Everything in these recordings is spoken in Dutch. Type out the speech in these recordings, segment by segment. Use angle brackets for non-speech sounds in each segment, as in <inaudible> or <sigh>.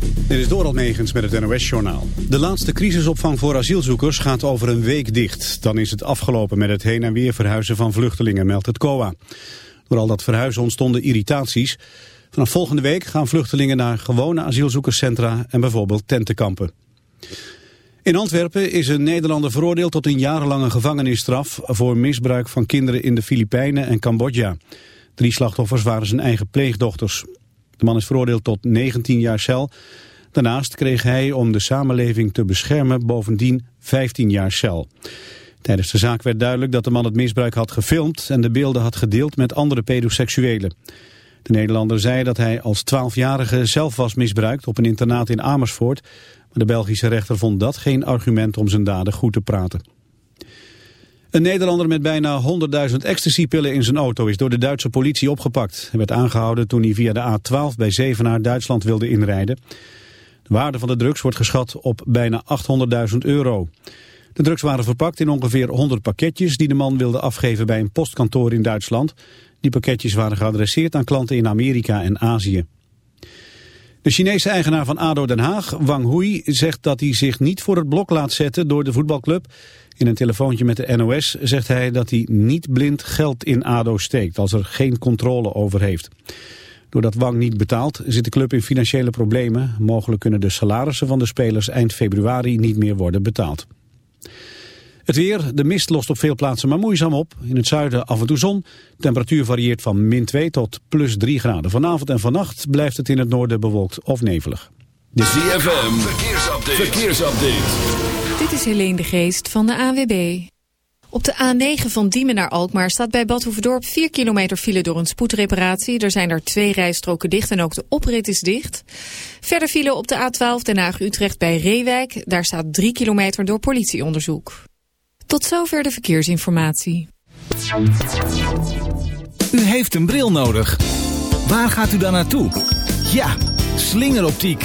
Dit is Doral Megens met het NOS-journaal. De laatste crisisopvang voor asielzoekers gaat over een week dicht. Dan is het afgelopen met het heen en weer verhuizen van vluchtelingen, meldt het COA. Door al dat verhuizen ontstonden irritaties. Vanaf volgende week gaan vluchtelingen naar gewone asielzoekerscentra en bijvoorbeeld tentenkampen. In Antwerpen is een Nederlander veroordeeld tot een jarenlange gevangenisstraf voor misbruik van kinderen in de Filipijnen en Cambodja. Drie slachtoffers waren zijn eigen pleegdochters. De man is veroordeeld tot 19 jaar cel. Daarnaast kreeg hij om de samenleving te beschermen bovendien 15 jaar cel. Tijdens de zaak werd duidelijk dat de man het misbruik had gefilmd en de beelden had gedeeld met andere pedoseksuelen. De Nederlander zei dat hij als 12-jarige zelf was misbruikt op een internaat in Amersfoort. Maar de Belgische rechter vond dat geen argument om zijn daden goed te praten. Een Nederlander met bijna 100.000 ecstasypillen in zijn auto is door de Duitse politie opgepakt. Hij werd aangehouden toen hij via de A12 bij Zevenaar Duitsland wilde inrijden. De waarde van de drugs wordt geschat op bijna 800.000 euro. De drugs waren verpakt in ongeveer 100 pakketjes die de man wilde afgeven bij een postkantoor in Duitsland. Die pakketjes waren geadresseerd aan klanten in Amerika en Azië. De Chinese eigenaar van ADO Den Haag, Wang Hui, zegt dat hij zich niet voor het blok laat zetten door de voetbalclub. In een telefoontje met de NOS zegt hij dat hij niet blind geld in ADO steekt als er geen controle over heeft. Doordat Wang niet betaalt zit de club in financiële problemen. Mogelijk kunnen de salarissen van de spelers eind februari niet meer worden betaald. Het weer, de mist lost op veel plaatsen maar moeizaam op. In het zuiden af en toe zon. Temperatuur varieert van min 2 tot plus 3 graden. Vanavond en vannacht blijft het in het noorden bewolkt of nevelig. De ZFM, verkeersupdate. verkeersupdate. Dit is Helene de Geest van de AWB. Op de A9 van Diemen naar Alkmaar staat bij Bad 4 kilometer file door een spoedreparatie. Er zijn er twee rijstroken dicht en ook de oprit is dicht. Verder file op de A12 Den Haag-Utrecht bij Reewijk. Daar staat 3 kilometer door politieonderzoek. Tot zover de verkeersinformatie. U heeft een bril nodig. Waar gaat u dan naartoe? Ja, slingeroptiek.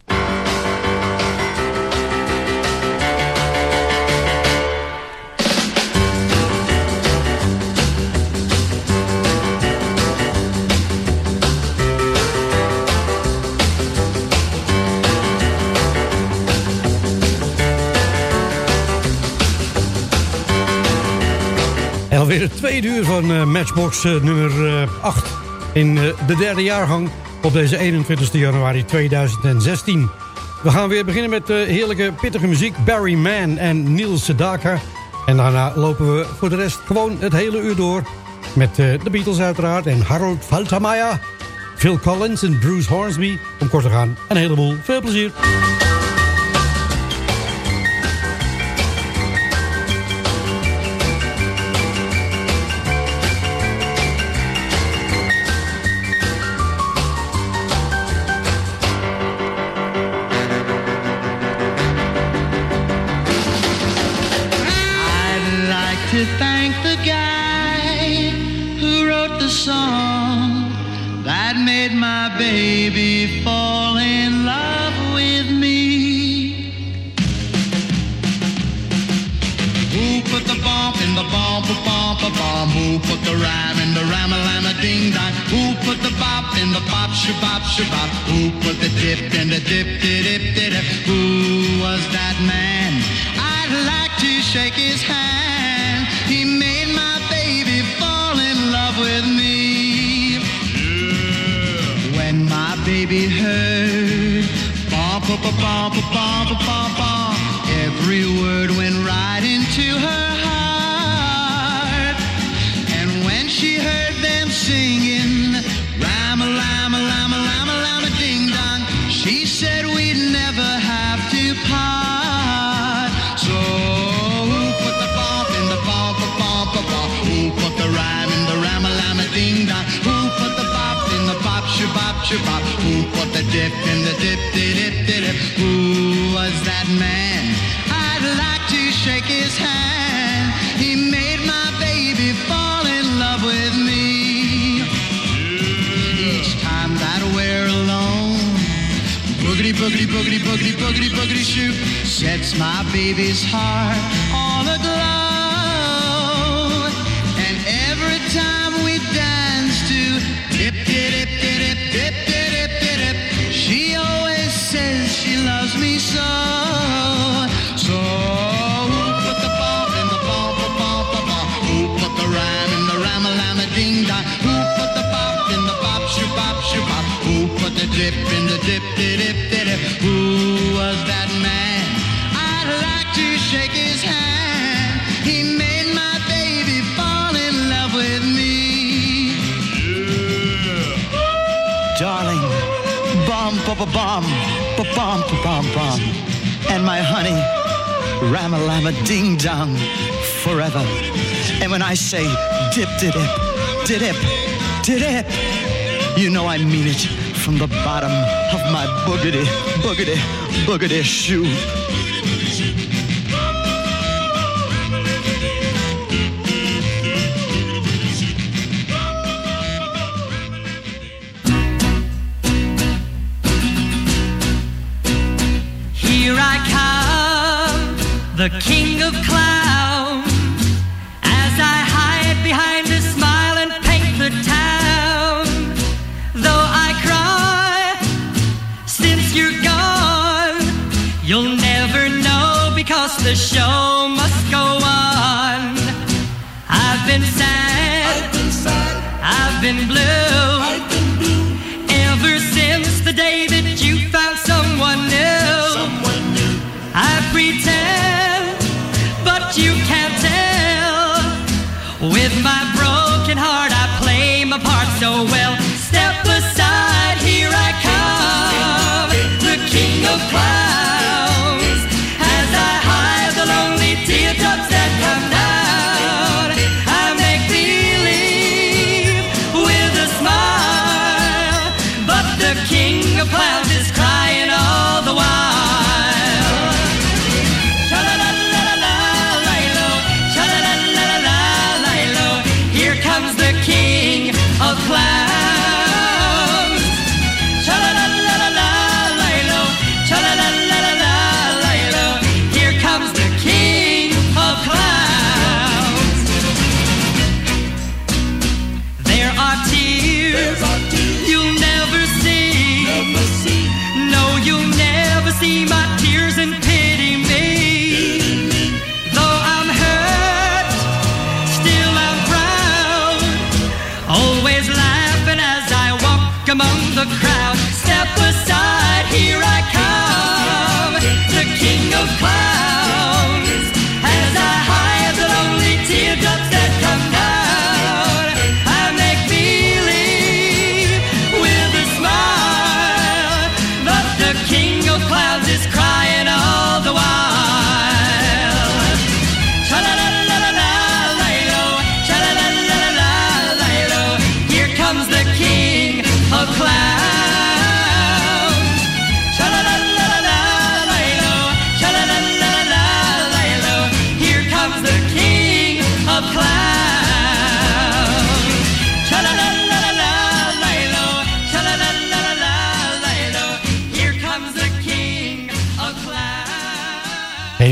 Alweer het tweede uur van uh, Matchbox uh, nummer uh, 8 in de derde jaargang op deze 21 januari 2016. We gaan weer beginnen met heerlijke pittige muziek. Barry Mann en Neil Sedaka. En daarna lopen we voor de rest gewoon het hele uur door. Met de Beatles uiteraard en Harold Faltermeyer. Phil Collins en Bruce Hornsby. Om kort te gaan, een heleboel. Veel plezier. the bop and the bop shabop shabop. Who put the dip in the dip dip dip dip? Who was that man? I'd like to shake his hand. He made my baby fall in love with me. Yeah. When my baby heard bom ba ba bom ba bom ba every word went right into her heart. And when she heard them singing. Shabop? Who put the dip in the dip dip dip dip? Who was that man? I'd like to shake his hand. He made my baby fall in love with me. Each time that we're alone, boogity boogity boogity boogity boogity boogity shoot sets my baby's heart dip dip dip? Who was that man? I'd like to shake his hand. He made my baby fall in love with me. Yeah. Darling, bum ba ba bum ba bum bum, and my honey, rama lama ding dong, forever. And when I say dip dip dip dip dip dip, you know I mean it from the bottom of my boogity boogity boogity shoe.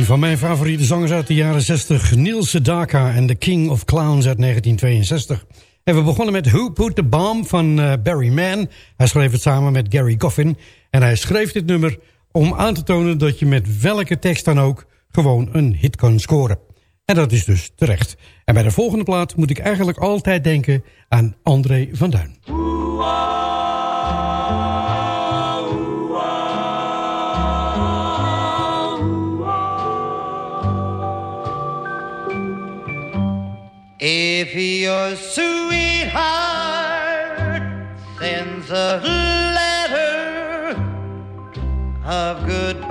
Van mijn favoriete zangers uit de jaren 60, Niels Sedaka en The King of Clowns uit 1962. En we begonnen met Who Put the Bomb van uh, Barry Mann. Hij schreef het samen met Gary Goffin. En hij schreef dit nummer om aan te tonen dat je met welke tekst dan ook gewoon een hit kan scoren. En dat is dus terecht. En bij de volgende plaat moet ik eigenlijk altijd denken aan André van Duin. If your sweetheart sends a letter of goodbye,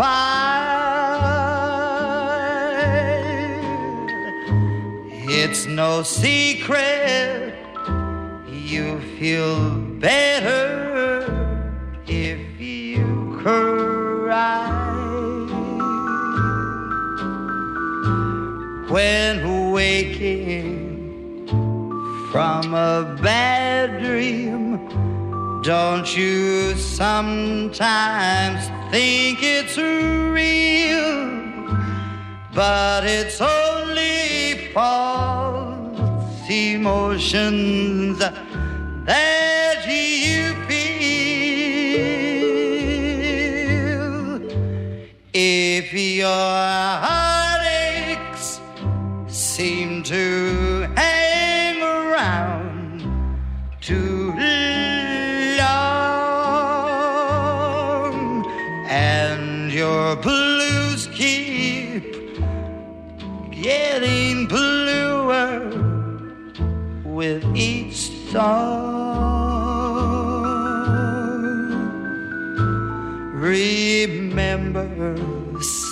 it's no secret you feel better a bad dream. Don't you sometimes think it's real? But it's only false emotions that you feel. If your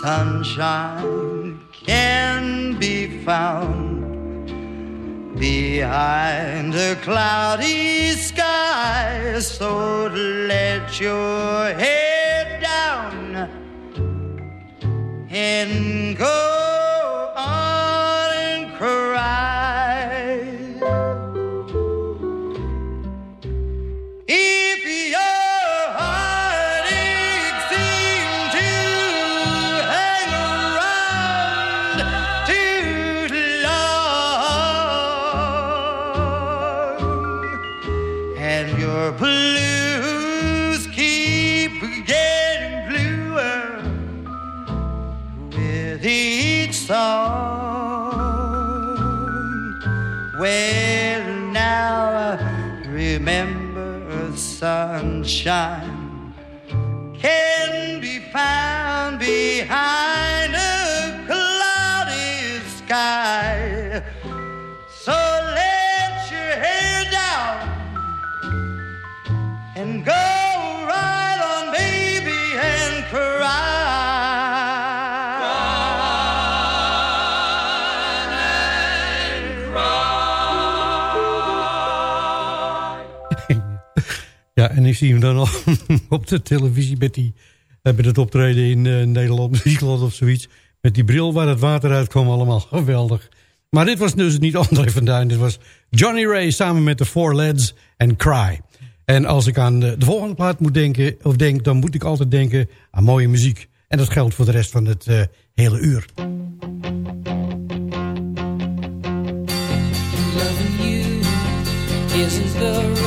sunshine can be found behind a cloudy sky. So let your head down and go and your blues keep getting bluer with each song. Well, now remember sunshine zie hem dan nog <laughs> op de televisie met, die, eh, met het optreden in uh, Nederland, <laughs> Muziekland of zoiets. Met die bril waar het water uitkwam, allemaal <laughs> geweldig. Maar dit was dus niet André van Duin, dit was Johnny Ray samen met de Four Lads en Cry. En als ik aan de, de volgende plaat moet denken, of denk, dan moet ik altijd denken aan mooie muziek. En dat geldt voor de rest van het hele uur. Loving you isn't the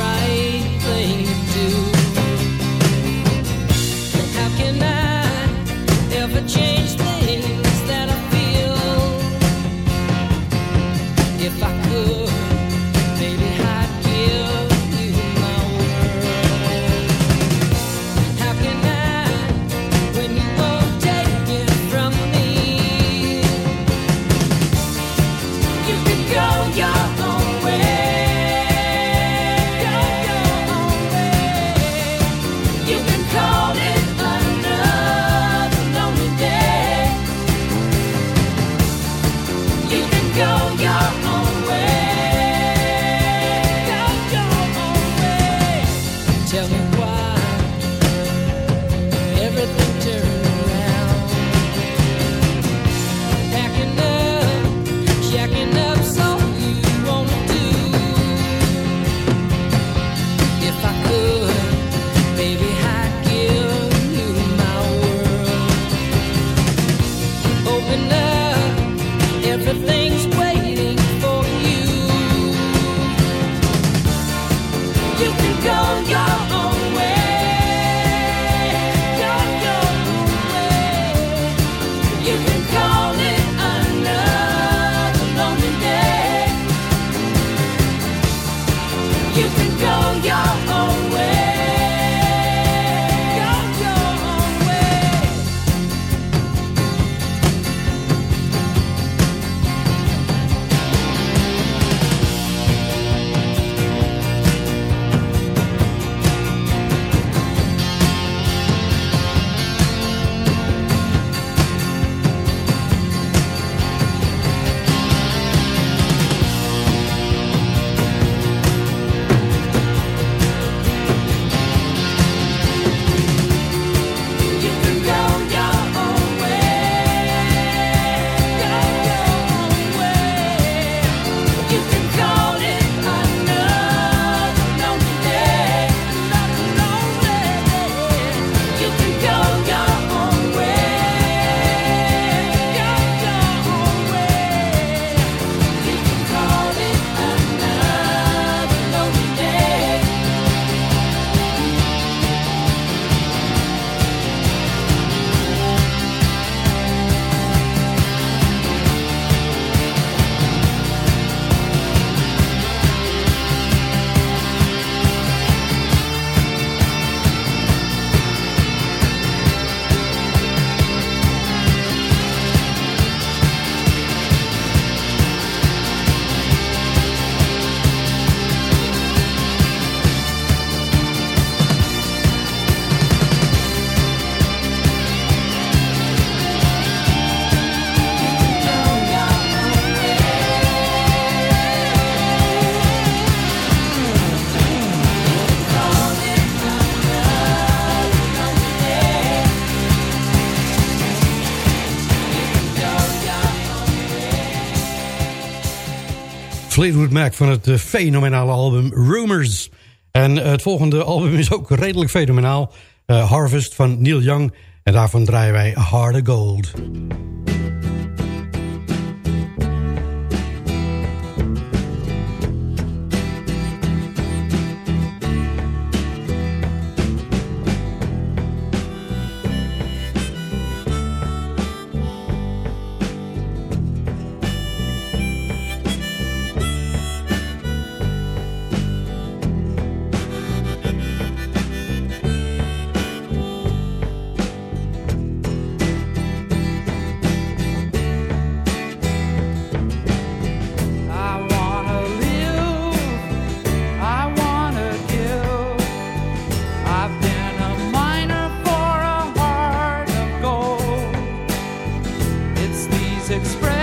Fleetwood Mac van het eh, fenomenale album Rumors. En eh, het volgende <laughs> album is ook redelijk fenomenaal. Eh, Harvest van Neil Young. En daarvan draaien wij Harder Gold. express.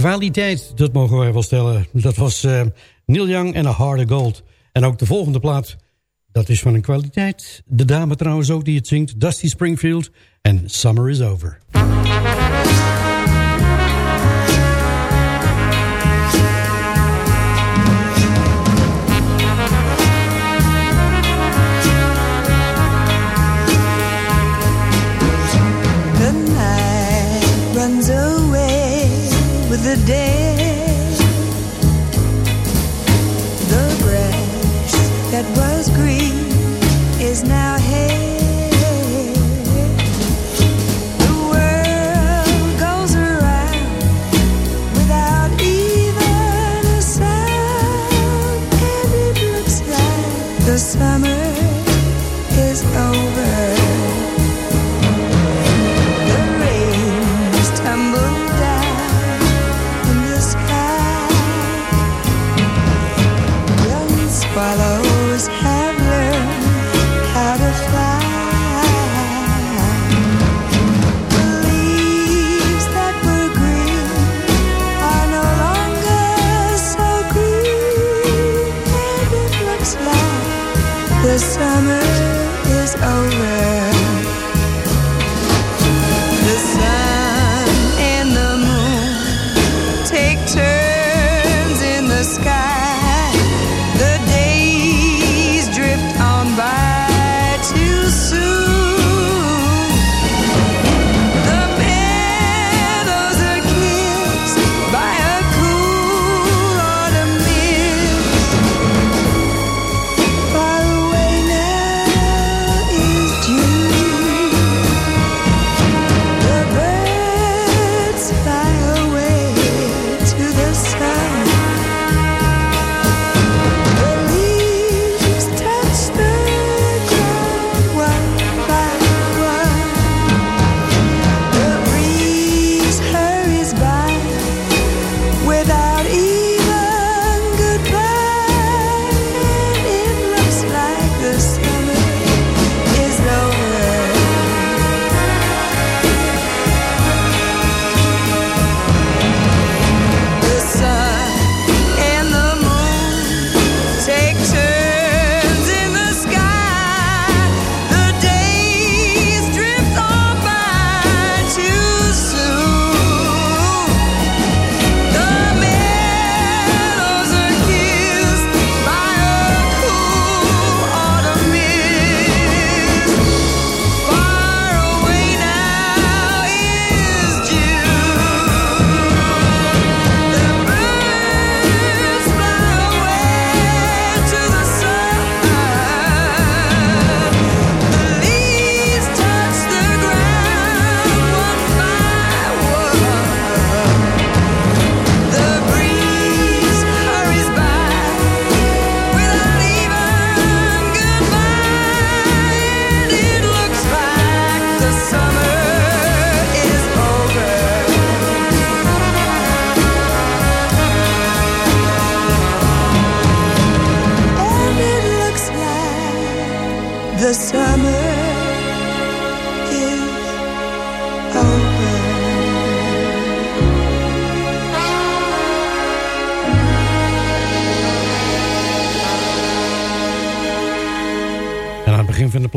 Kwaliteit, dat mogen wij wel stellen. Dat was uh, Neil Young en A Harder Gold. En ook de volgende plaat dat is van een kwaliteit. De dame trouwens ook die het zingt, Dusty Springfield en Summer is Over. The night runs away with the day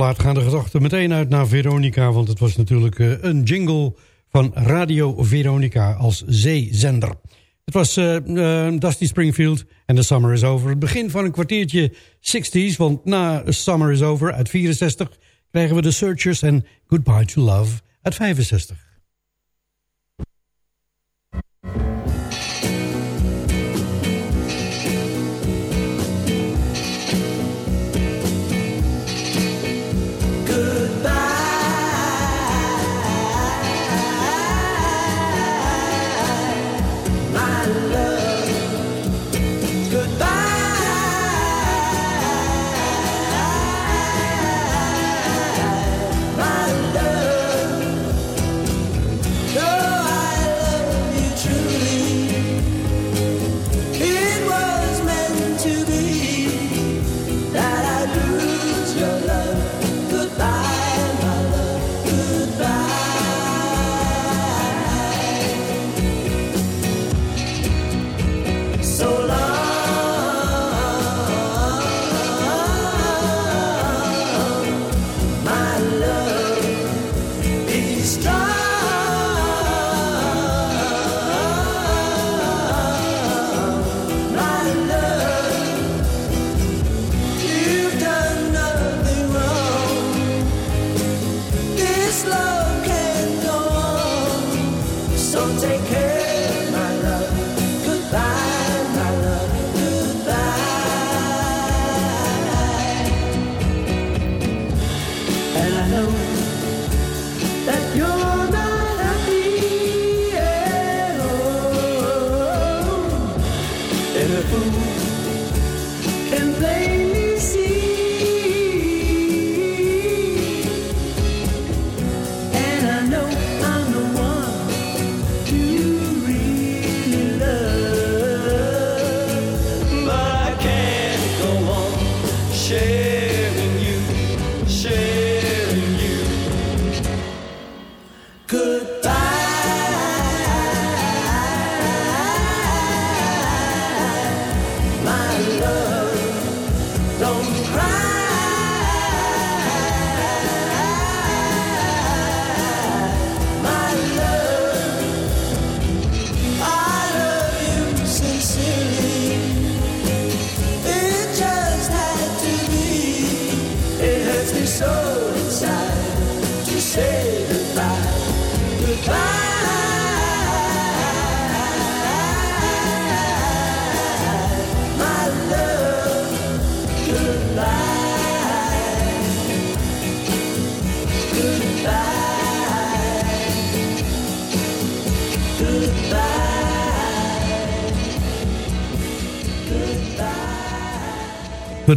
plaat gaan de gedachten meteen uit naar Veronica... want het was natuurlijk uh, een jingle van Radio Veronica als zeezender. Het was uh, uh, Dusty Springfield en The Summer is Over. Het begin van een kwartiertje 60s, want na Summer is Over uit 64... krijgen we The Searchers en Goodbye to Love uit 65.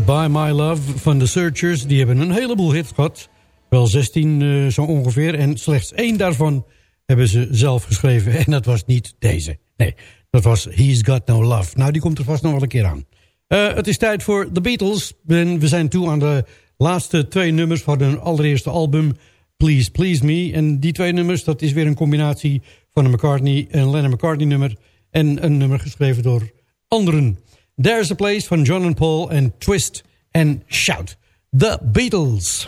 Goodbye My Love van The Searchers. Die hebben een heleboel hits gehad. Wel 16 uh, zo ongeveer. En slechts één daarvan hebben ze zelf geschreven. <laughs> En dat was niet deze. Nee, dat was He's Got No Love. Nou, die komt er vast nog wel een keer aan. Uh, het is tijd voor The Beatles. En we zijn toe aan de laatste twee nummers van hun allereerste album... Please Please Me. En die twee nummers, dat is weer een combinatie van een McCartney, een Lennon McCartney nummer... en een nummer geschreven door anderen. There's a Place van John and Paul en Twist and Shout. The Beatles.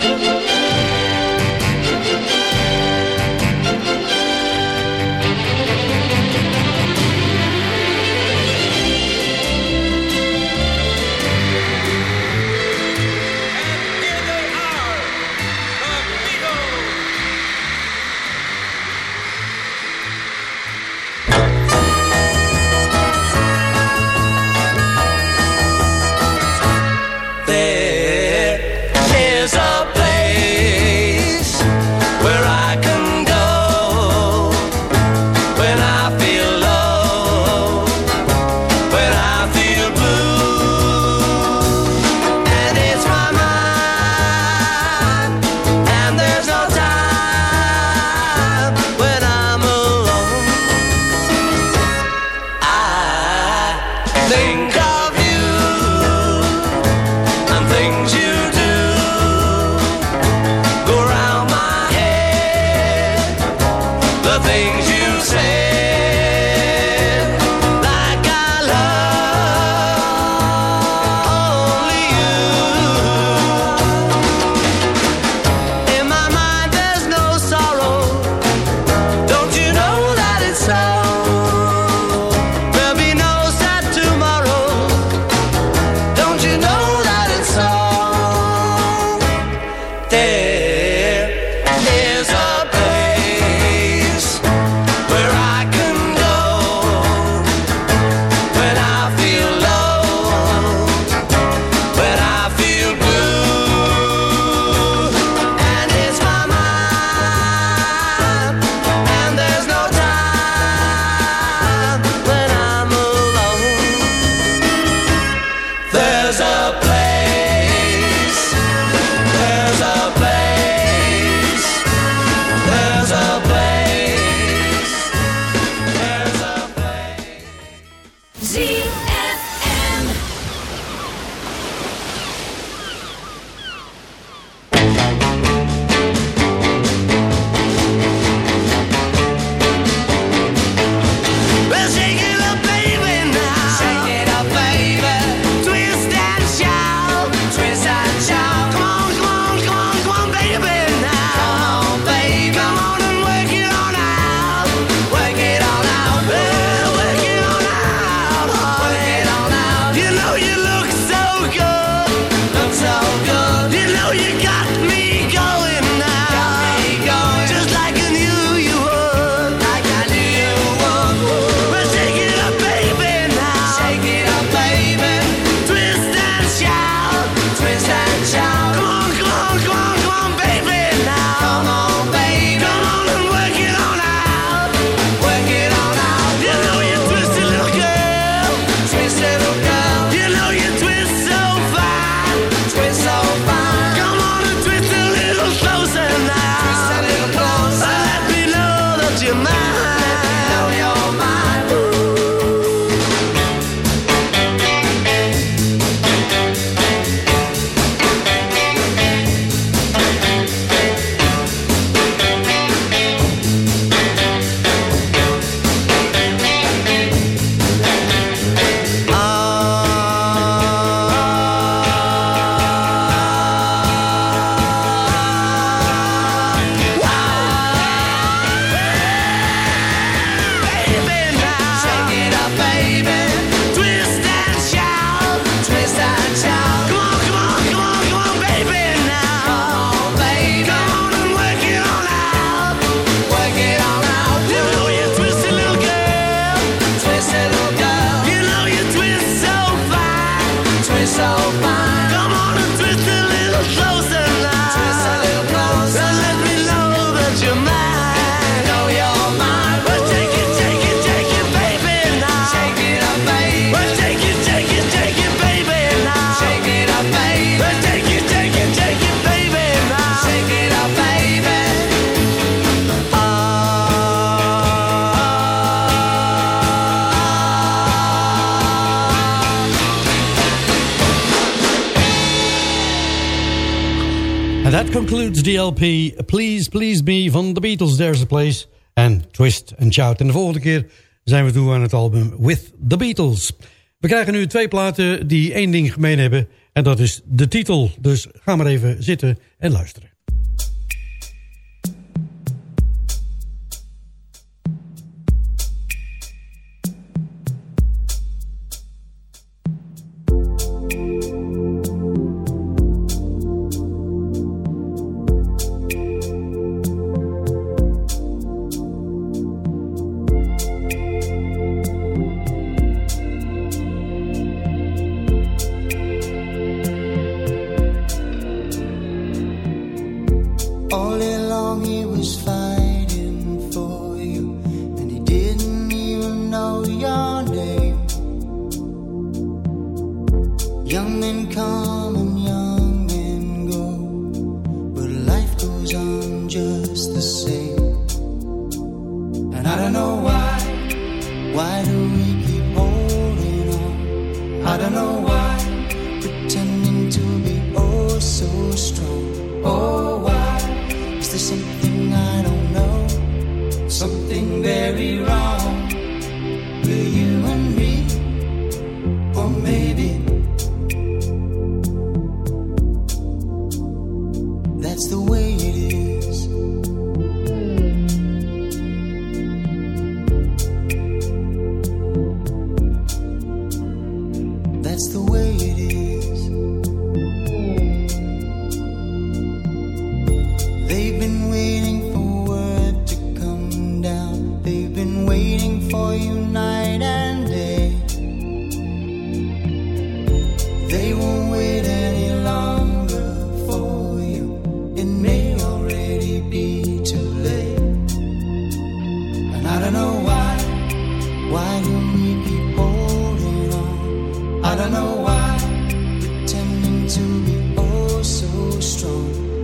GLP, LP Please Please Me van The Beatles, There's a Place en Twist and Shout. En de volgende keer zijn we toe aan het album With The Beatles. We krijgen nu twee platen die één ding gemeen hebben en dat is de titel. Dus ga maar even zitten en luisteren.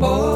Oh.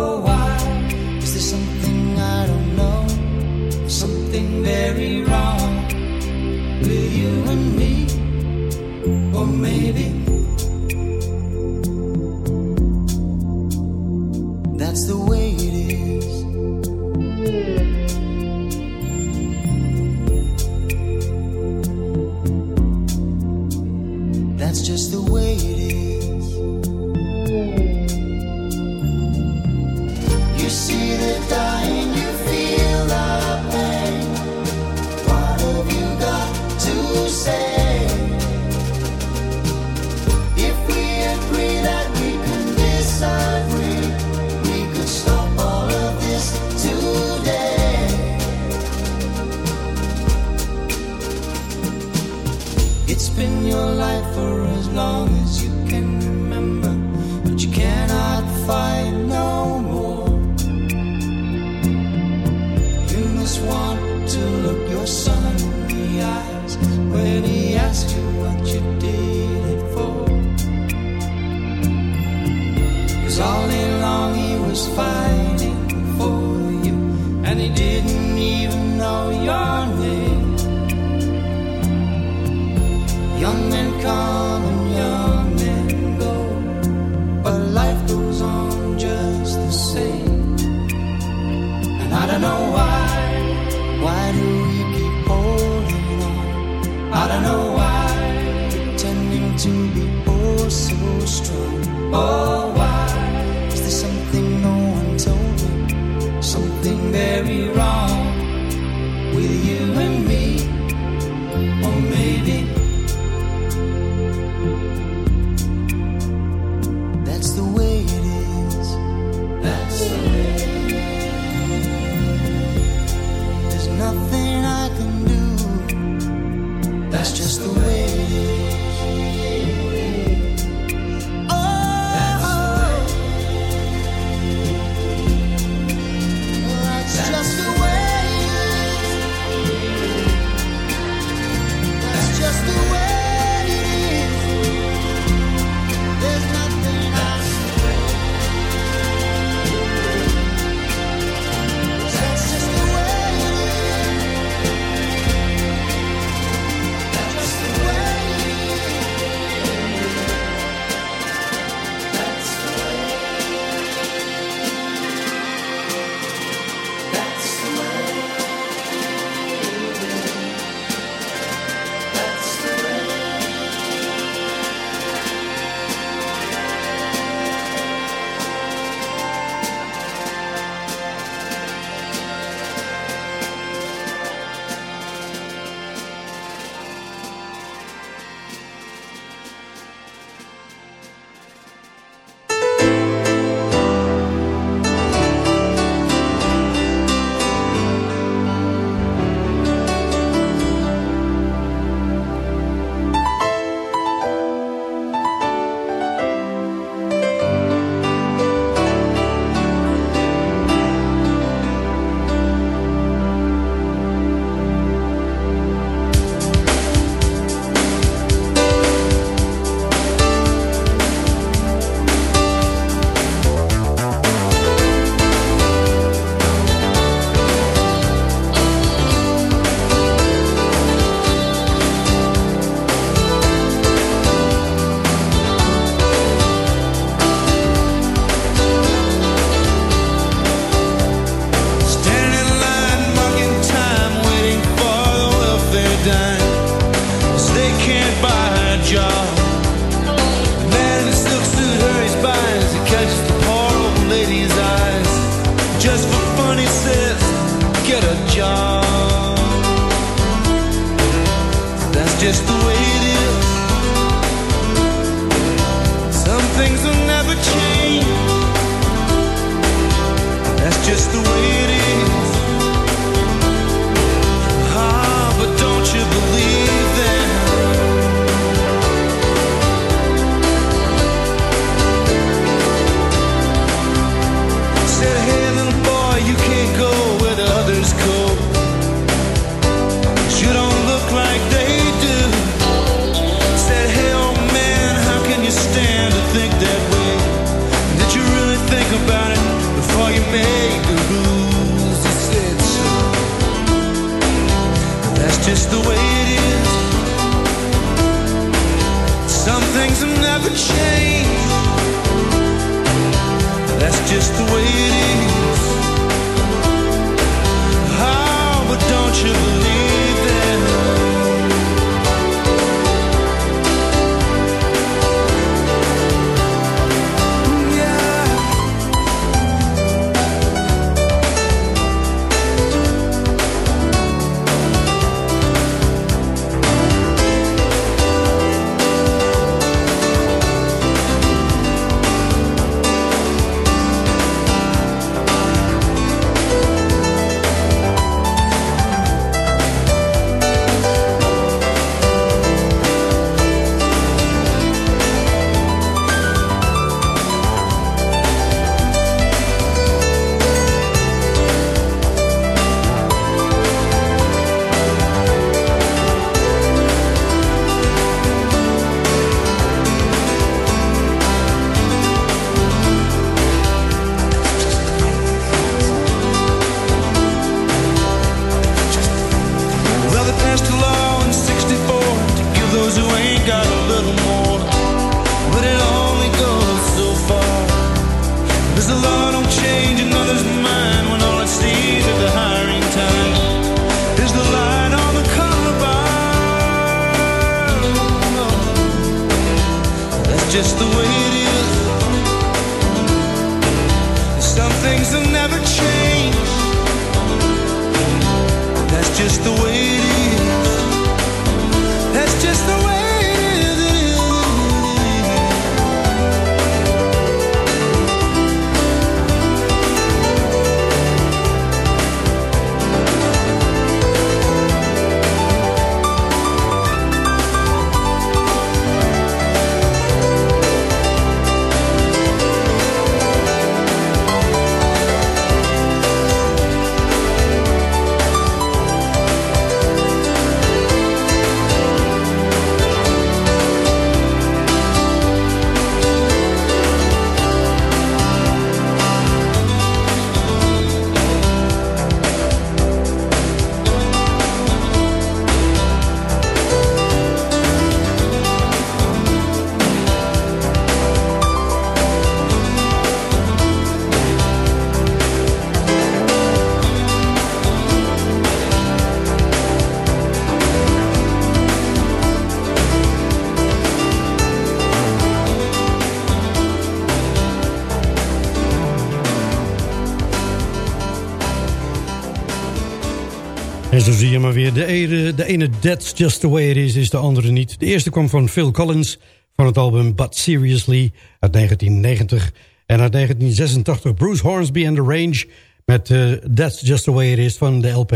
Maar weer. De ene, de ene That's Just The Way It Is, is de andere niet. De eerste kwam van Phil Collins van het album But Seriously uit 1990. En uit 1986 Bruce Hornsby and The Range met uh, That's Just The Way It Is van de LP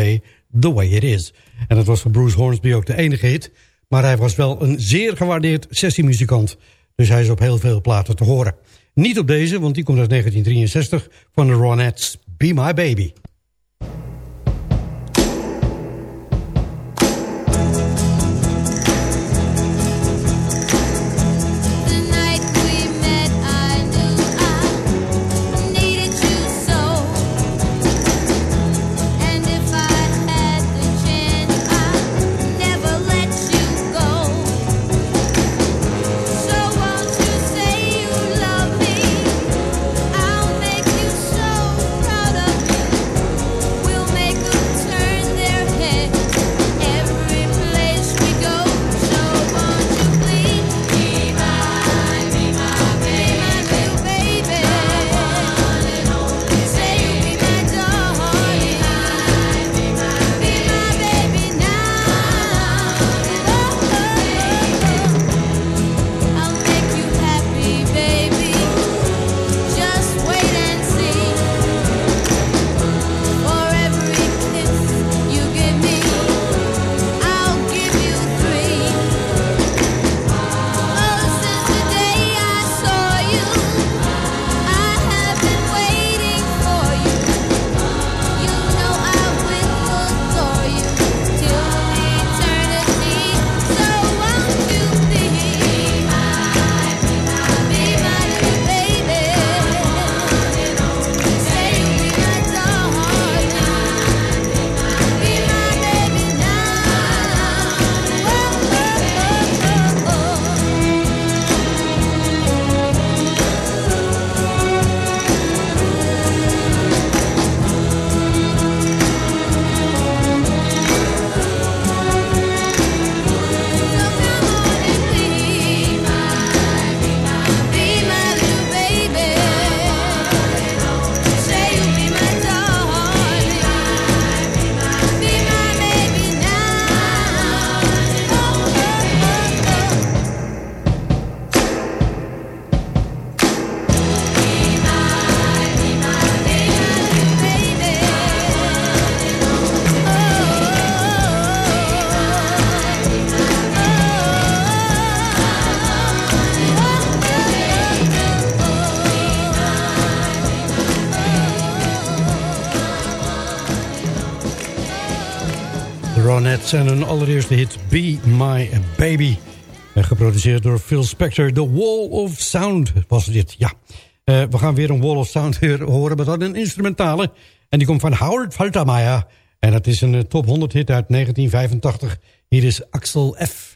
The Way It Is. En dat was voor Bruce Hornsby ook de enige hit. Maar hij was wel een zeer gewaardeerd sessiemuzikant. Dus hij is op heel veel platen te horen. Niet op deze, want die komt uit 1963 van de Ronettes. Be My Baby. Cats en hun allereerste hit Be My Baby. En geproduceerd door Phil Spector. The Wall of Sound was dit, ja. Uh, we gaan weer een Wall of Sound horen, maar dan een instrumentale. En die komt van Howard Faltermeyer. En dat is een uh, top 100 hit uit 1985. Hier is Axel F.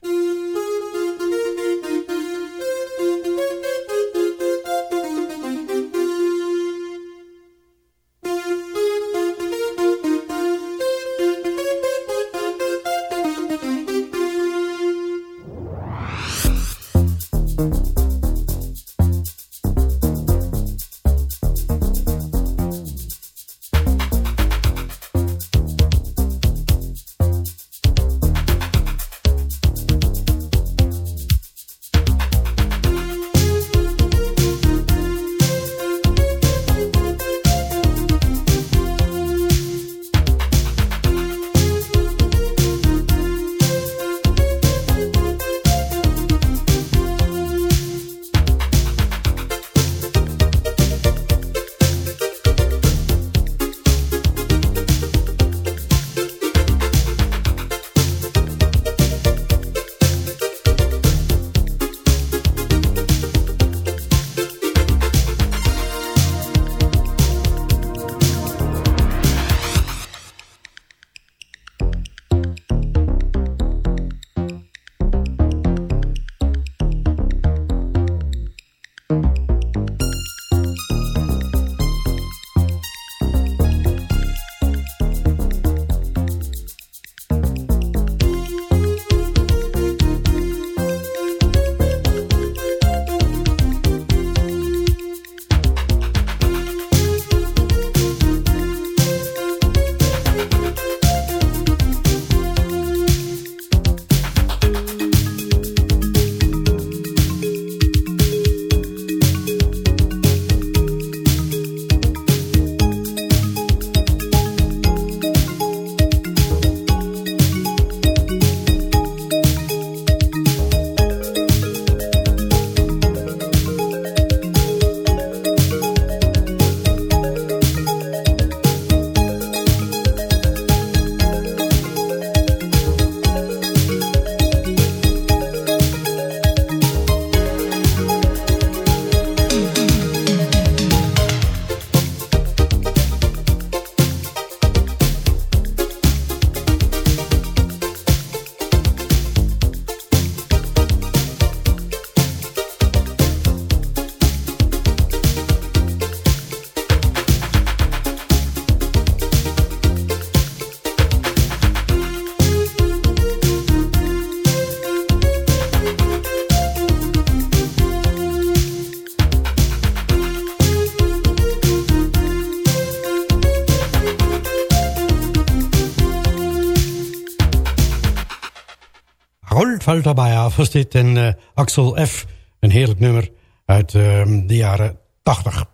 Was en uh, Axel F. Een heerlijk nummer uit uh, de jaren 80.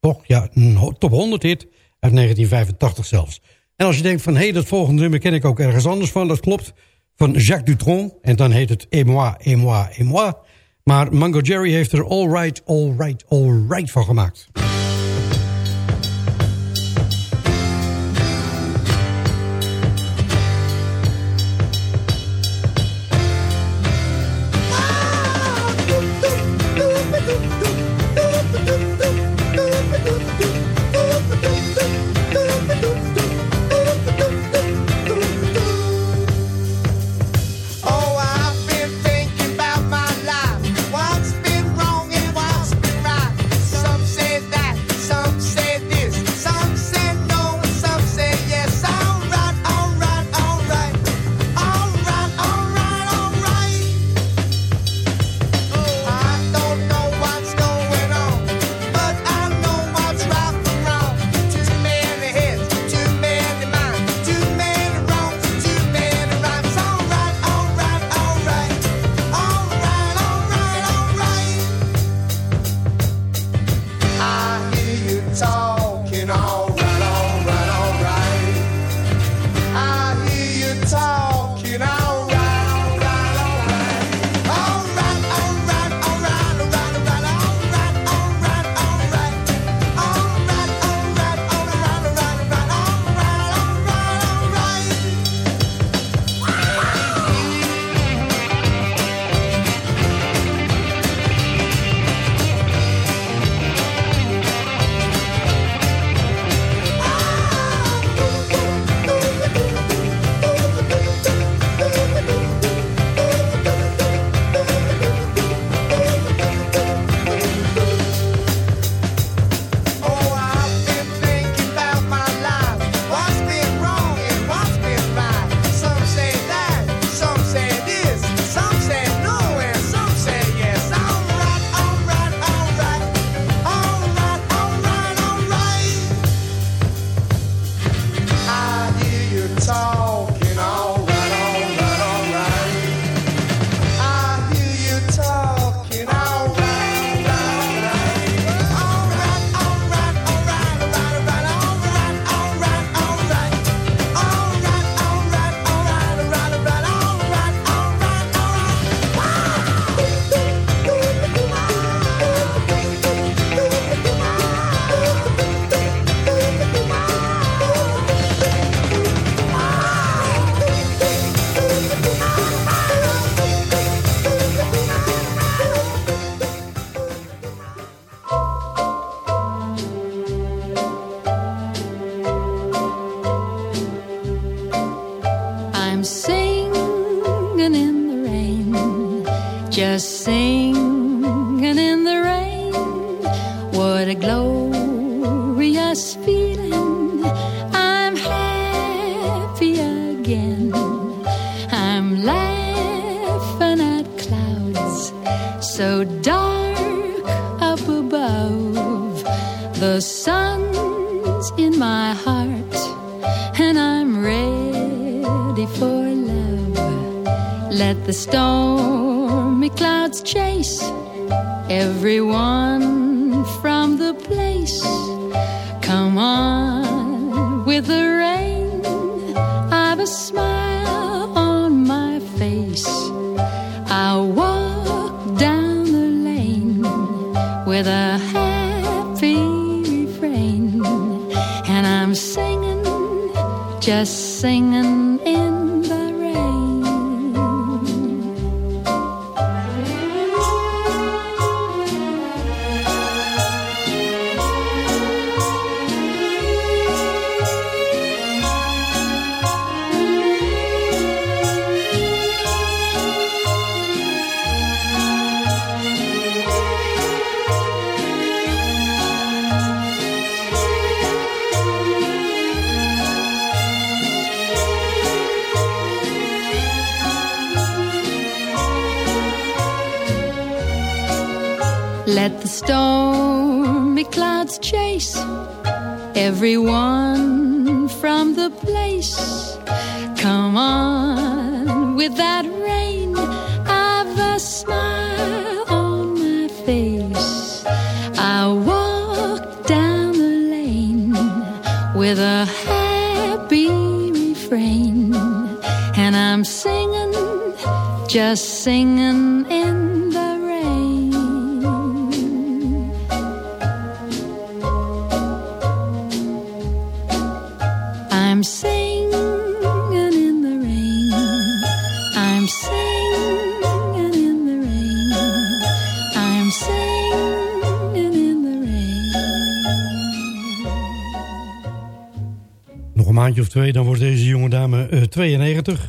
Toch? Ja, een top 100 hit uit 1985 zelfs. En als je denkt van, hé, hey, dat volgende nummer ken ik ook ergens anders van. Dat klopt, van Jacques Dutronc. En dan heet het Et moi, et moi, moi. Maar Mango Jerry heeft er All Right, All Right, All Right van gemaakt.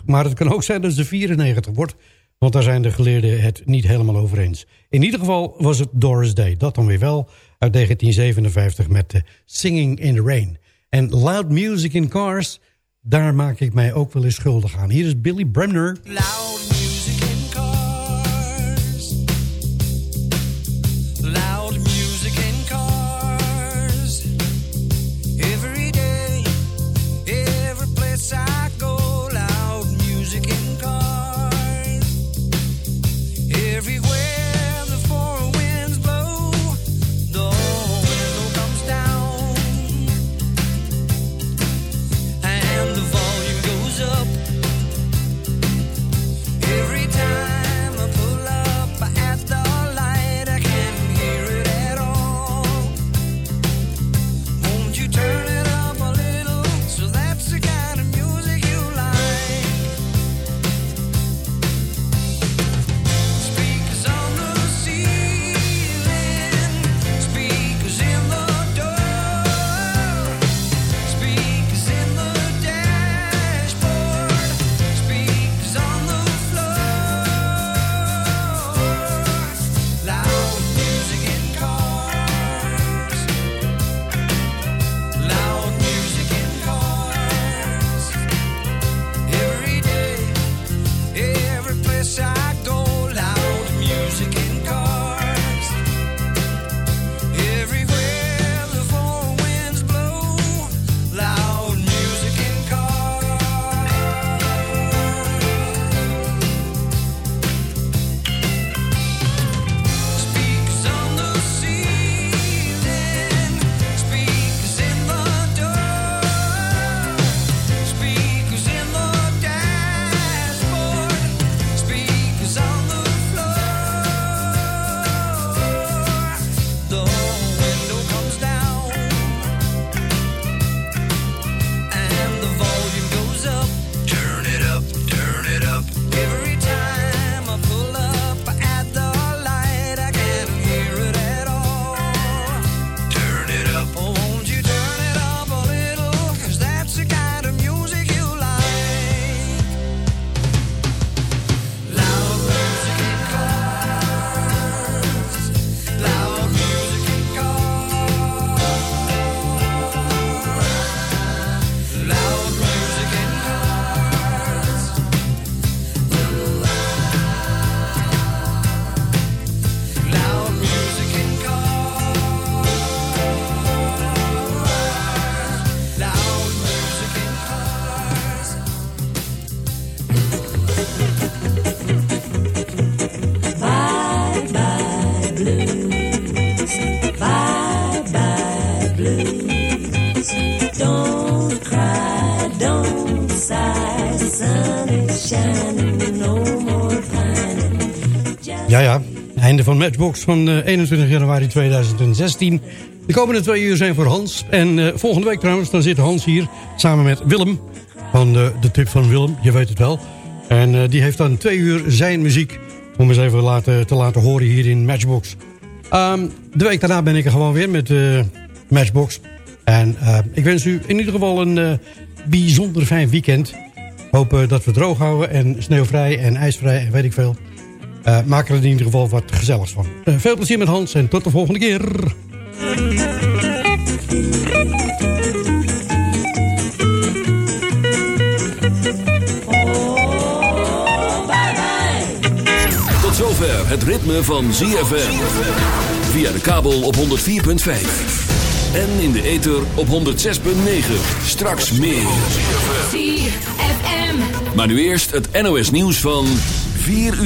maar het kan ook zijn dat ze 94 wordt. Want daar zijn de geleerden het niet helemaal over eens. In ieder geval was het Doris Day, dat dan weer wel, uit 1957 met de Singing in the Rain. En Loud Music in Cars, daar maak ik mij ook wel eens schuldig aan. Hier is Billy Bremner. Loud everywhere. Matchbox van eh, 21 januari 2016. De komende twee uur zijn voor Hans. En eh, volgende week trouwens, dan zit Hans hier samen met Willem. Van de, de tip van Willem, je weet het wel. En eh, die heeft dan twee uur zijn muziek. Om eens even laten, te laten horen hier in Matchbox. Ehm, de week daarna ben ik er gewoon weer met eh, Matchbox. En eh, ik wens u in ieder geval een eh, bijzonder fijn weekend. Hoop eh, dat we droog houden en sneeuwvrij en ijsvrij en weet ik veel. Eh, maak er in ieder geval wat gezelligs van. Eh, veel plezier met Hans en tot de volgende keer. Tot zover het ritme van ZFM. Via de kabel op 104.5. En in de ether op 106.9. Straks meer. ZFM. Maar nu eerst het NOS nieuws van 4 uur.